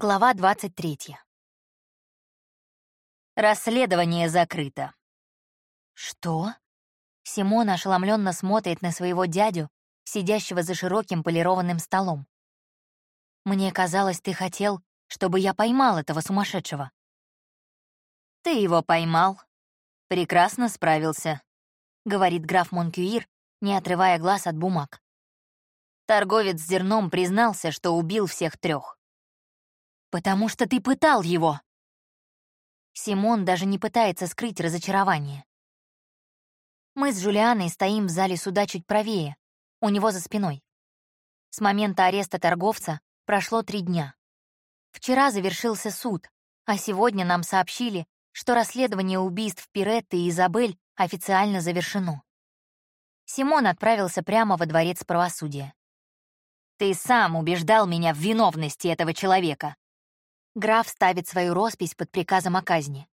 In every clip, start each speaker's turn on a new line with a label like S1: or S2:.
S1: Глава 23.
S2: Расследование закрыто.
S1: Что? Симон ошеломленно смотрит на своего дядю, сидящего за широким полированным столом. Мне казалось, ты хотел, чтобы я поймал этого сумасшедшего.
S2: Ты его поймал. Прекрасно справился, говорит граф Монкюир, не отрывая глаз от бумаг. Торговец зерном признался, что убил всех трех.
S1: «Потому что ты пытал его!» Симон даже не пытается скрыть разочарование. Мы с Джулианой стоим в зале суда чуть правее, у него за спиной. С момента ареста торговца прошло три дня. Вчера завершился суд, а сегодня нам сообщили, что расследование убийств Пиретты и Изабель официально завершено. Симон отправился прямо во дворец правосудия.
S2: «Ты сам убеждал меня в виновности этого человека»,
S1: Граф ставит свою роспись под приказом о казни.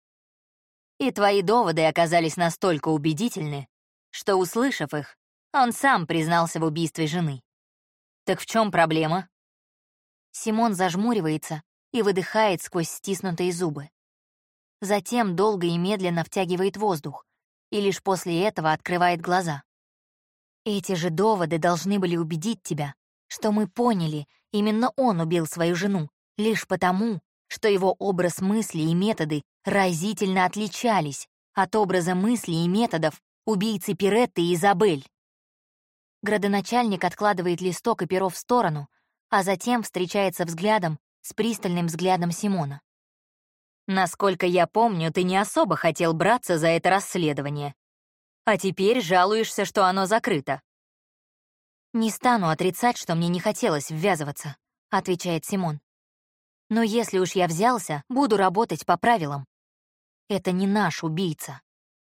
S2: И твои доводы оказались настолько убедительны, что, услышав их, он сам признался в убийстве жены. Так в чем проблема?
S1: Симон зажмуривается и выдыхает сквозь стиснутые зубы. Затем долго и медленно втягивает воздух и лишь после этого открывает глаза. Эти же доводы должны были убедить тебя, что мы поняли, именно он убил свою жену, лишь потому, что его образ мысли и методы разительно отличались от образа мысли и методов убийцы Пиретты и Изабель. Градоначальник откладывает листок и перо в сторону, а затем встречается взглядом с пристальным взглядом Симона.
S2: «Насколько я помню, ты не особо хотел браться за это расследование. А теперь жалуешься, что оно закрыто».
S1: «Не стану отрицать, что мне не хотелось ввязываться», — отвечает Симон. Но если уж я взялся, буду работать по правилам. Это не наш убийца.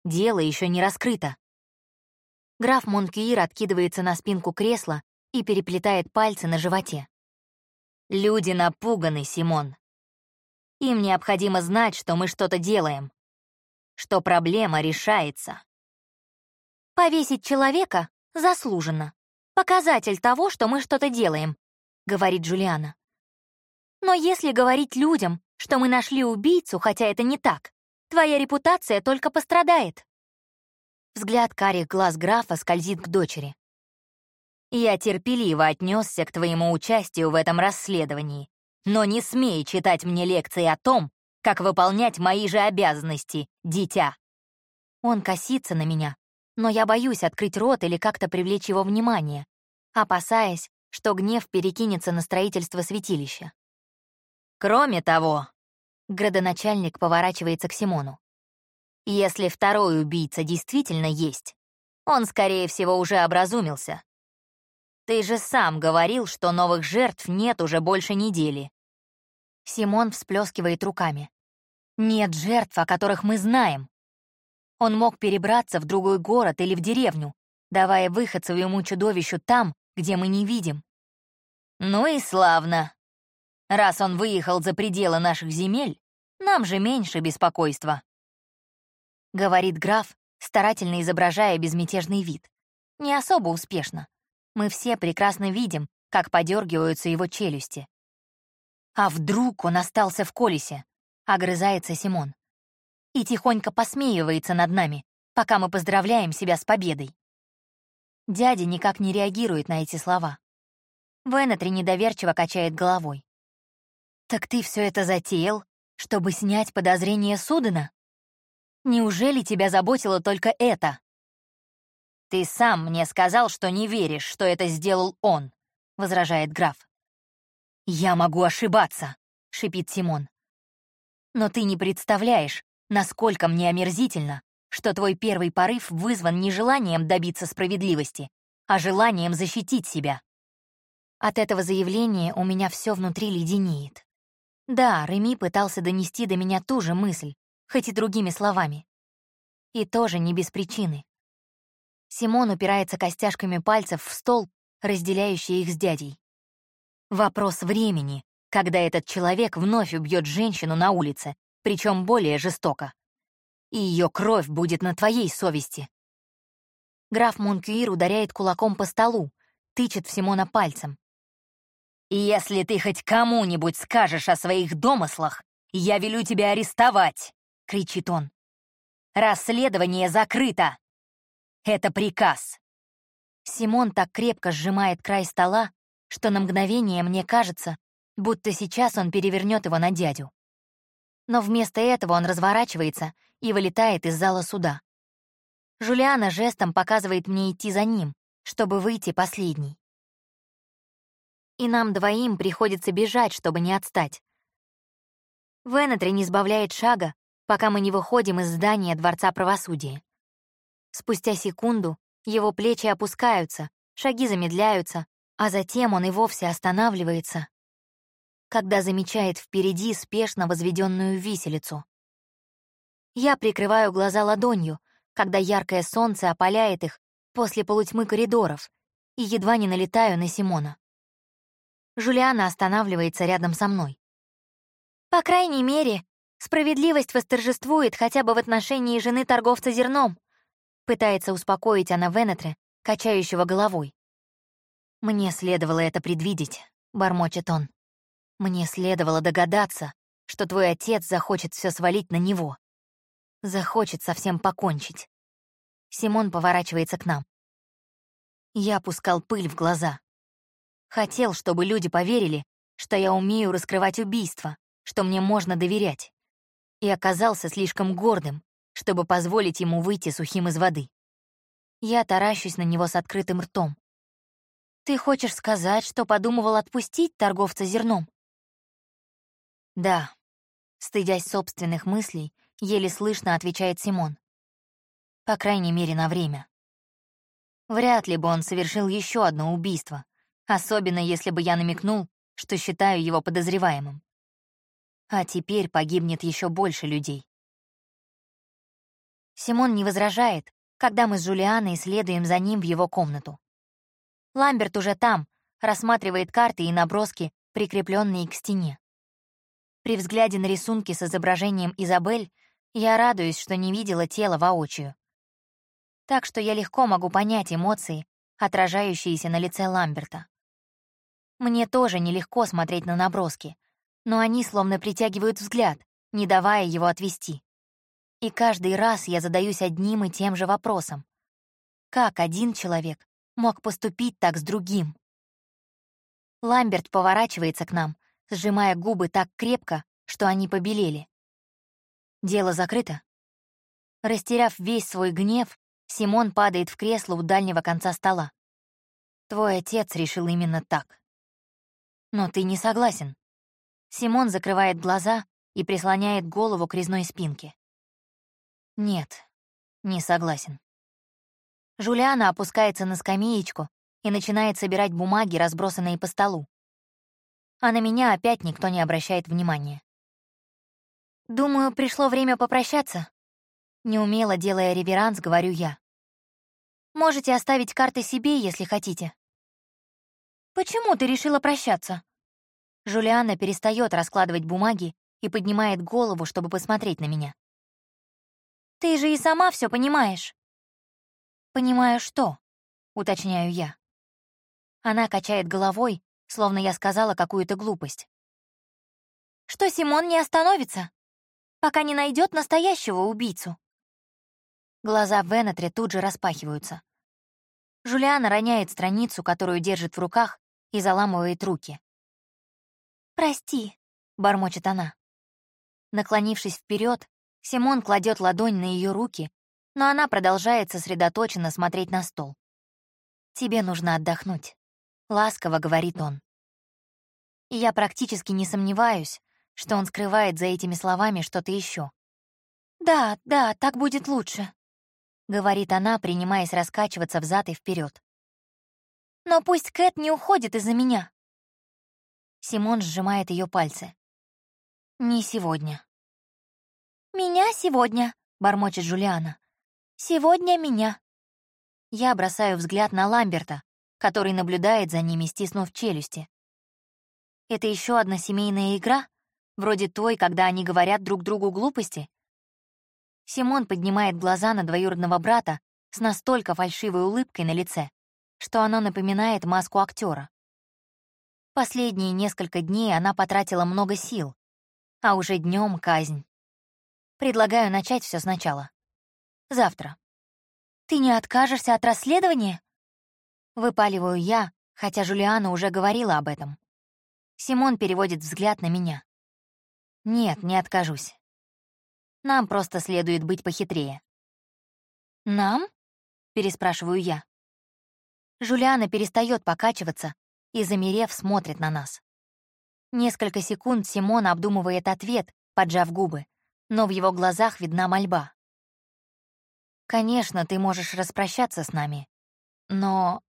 S1: Дело еще не раскрыто. Граф Монкьюир откидывается на спинку кресла и переплетает пальцы на животе.
S2: Люди напуганы, Симон. Им необходимо знать, что мы что-то делаем, что проблема решается.
S1: «Повесить человека заслуженно. Показатель того, что мы что-то делаем», — говорит Джулиана. Но если говорить людям, что мы нашли убийцу, хотя это не так, твоя репутация только пострадает. Взгляд карих глаз графа скользит к дочери.
S2: Я терпеливо отнесся к твоему участию в этом расследовании, но не смей читать мне лекции о том, как выполнять мои же обязанности, дитя.
S1: Он косится на меня, но я боюсь открыть рот или как-то привлечь его внимание, опасаясь, что гнев перекинется на строительство святилища.
S2: Кроме того,
S1: градоначальник поворачивается к Симону.
S2: Если второй убийца действительно есть, он, скорее всего, уже образумился. Ты же сам говорил, что новых жертв нет уже больше недели.
S1: Симон всплескивает руками. Нет жертв, о которых мы знаем. Он мог перебраться в другой город или в деревню, давая выход своему чудовищу там, где мы не видим.
S2: Ну и славно. Раз он выехал за пределы наших земель, нам же меньше беспокойства.
S1: Говорит граф, старательно изображая безмятежный вид. Не особо успешно. Мы все прекрасно видим, как подергиваются его челюсти. А вдруг он остался в колесе? Огрызается Симон. И тихонько посмеивается над нами, пока мы поздравляем себя с победой. Дядя никак не реагирует на эти слова. Венетри недоверчиво качает головой. «Так ты все это затеял, чтобы снять подозрение Судена? Неужели тебя заботило только это?»
S2: «Ты сам мне сказал, что не веришь, что это сделал он», — возражает граф.
S1: «Я могу ошибаться», — шипит Симон. «Но ты не представляешь, насколько мне омерзительно, что твой первый порыв вызван не желанием добиться справедливости, а желанием защитить себя. От этого заявления у меня все внутри леденеет. Да, Реми пытался донести до меня ту же мысль, хоть и другими словами. И тоже не без причины. Симон упирается костяшками пальцев в стол, разделяющий их с дядей. Вопрос времени, когда этот человек вновь убьет женщину на улице, причем более жестоко. И ее кровь будет на твоей совести. Граф Монкюир ударяет кулаком по столу, тычет в Симона пальцем. «Если ты хоть кому-нибудь скажешь о своих домыслах, я велю тебя арестовать!» — кричит он. «Расследование закрыто! Это приказ!» Симон так крепко сжимает край стола, что на мгновение мне кажется, будто сейчас он перевернет его на дядю. Но вместо этого он разворачивается и вылетает из зала суда. Жулиана жестом показывает мне идти за ним, чтобы выйти последней и нам двоим приходится бежать, чтобы не отстать. Венетри не сбавляет шага, пока мы не выходим из здания Дворца правосудия. Спустя секунду его плечи опускаются, шаги замедляются, а затем он и вовсе останавливается, когда замечает впереди спешно возведенную виселицу. Я прикрываю глаза ладонью, когда яркое солнце опаляет их после полутьмы коридоров, и едва не налетаю на Симона. Жулиана останавливается рядом со мной. По крайней мере, справедливость восторжествует хотя бы в отношении жены торговца зерном, пытается успокоить она Венетре, качающего головой. «Мне следовало это предвидеть», — бормочет он. «Мне следовало догадаться, что твой отец захочет все свалить на него. Захочет совсем покончить». Симон поворачивается к нам. Я пускал пыль в глаза. Хотел, чтобы люди поверили, что я умею раскрывать убийства, что мне можно доверять. И оказался слишком гордым, чтобы позволить ему выйти сухим из воды. Я таращусь на него с открытым ртом. «Ты хочешь сказать, что подумывал отпустить торговца зерном?» «Да», — стыдясь собственных мыслей, еле слышно отвечает Симон. «По крайней мере, на время. Вряд ли бы он совершил еще одно убийство, Особенно, если бы я намекнул, что считаю его подозреваемым. А теперь погибнет еще больше людей. Симон не возражает, когда мы с Джулианой следуем за ним в его комнату. Ламберт уже там, рассматривает карты и наброски, прикрепленные к стене. При взгляде на рисунки с изображением Изабель я радуюсь, что не видела тело воочию. Так что я легко могу понять эмоции, отражающиеся на лице Ламберта. Мне тоже нелегко смотреть на наброски, но они словно притягивают взгляд, не давая его отвести. И каждый раз я задаюсь одним и тем же вопросом. Как один человек мог поступить так с другим? Ламберт поворачивается к нам, сжимая губы так крепко, что они побелели. Дело закрыто. Растеряв весь свой гнев, Симон падает в кресло у дальнего конца стола. Твой отец решил именно так. Но ты не согласен. Симон закрывает глаза и прислоняет голову к резной спинке. Нет, не согласен. Жулиана опускается на скамеечку и начинает собирать бумаги, разбросанные по столу. А на меня опять никто не обращает внимания. «Думаю, пришло время попрощаться», — неумело делая реверанс, говорю я. «Можете оставить карты себе, если хотите». «Почему ты решила прощаться?» Жулиана перестает раскладывать бумаги и поднимает голову, чтобы посмотреть на меня. «Ты же и сама все понимаешь». «Понимаю что?» — уточняю я. Она качает головой, словно я сказала какую-то глупость. «Что Симон не остановится, пока не найдет настоящего убийцу?» Глаза Венетри тут же распахиваются. Жулиана роняет страницу, которую держит в руках, и заламывает руки. «Прости», — бормочет она. Наклонившись вперед, Симон кладет ладонь на ее руки, но она продолжает сосредоточенно смотреть на стол. «Тебе нужно отдохнуть», — ласково говорит он. И я практически не сомневаюсь, что он скрывает за этими словами что-то еще. «Да, да, так будет лучше», — говорит она, принимаясь раскачиваться взад и вперед. Но пусть Кэт не уходит из-за меня. Симон сжимает ее пальцы. Не сегодня. «Меня сегодня», — бормочет Джулиана. «Сегодня меня». Я бросаю взгляд на Ламберта, который наблюдает за ними, стиснув челюсти. Это еще одна семейная игра, вроде той, когда они говорят друг другу глупости. Симон поднимает глаза на двоюродного брата с настолько фальшивой улыбкой на лице, что оно напоминает маску актера. Последние несколько дней она потратила много сил, а уже днем казнь. Предлагаю начать все сначала. Завтра. Ты не откажешься от расследования? Выпаливаю я, хотя Жулиана уже говорила об этом. Симон переводит взгляд на меня. Нет, не откажусь. Нам просто следует быть похитрее. «Нам?» — переспрашиваю я. Жулиана перестает покачиваться и, замерев, смотрит на нас. Несколько секунд Симон обдумывает ответ, поджав губы, но в его глазах видна мольба. «Конечно, ты можешь распрощаться с нами, но...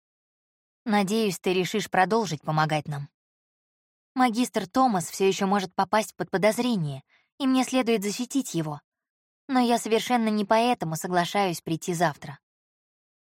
S1: Надеюсь, ты решишь продолжить помогать нам. Магистр Томас все еще может попасть под подозрение, и мне следует защитить его. Но я совершенно не поэтому соглашаюсь прийти завтра.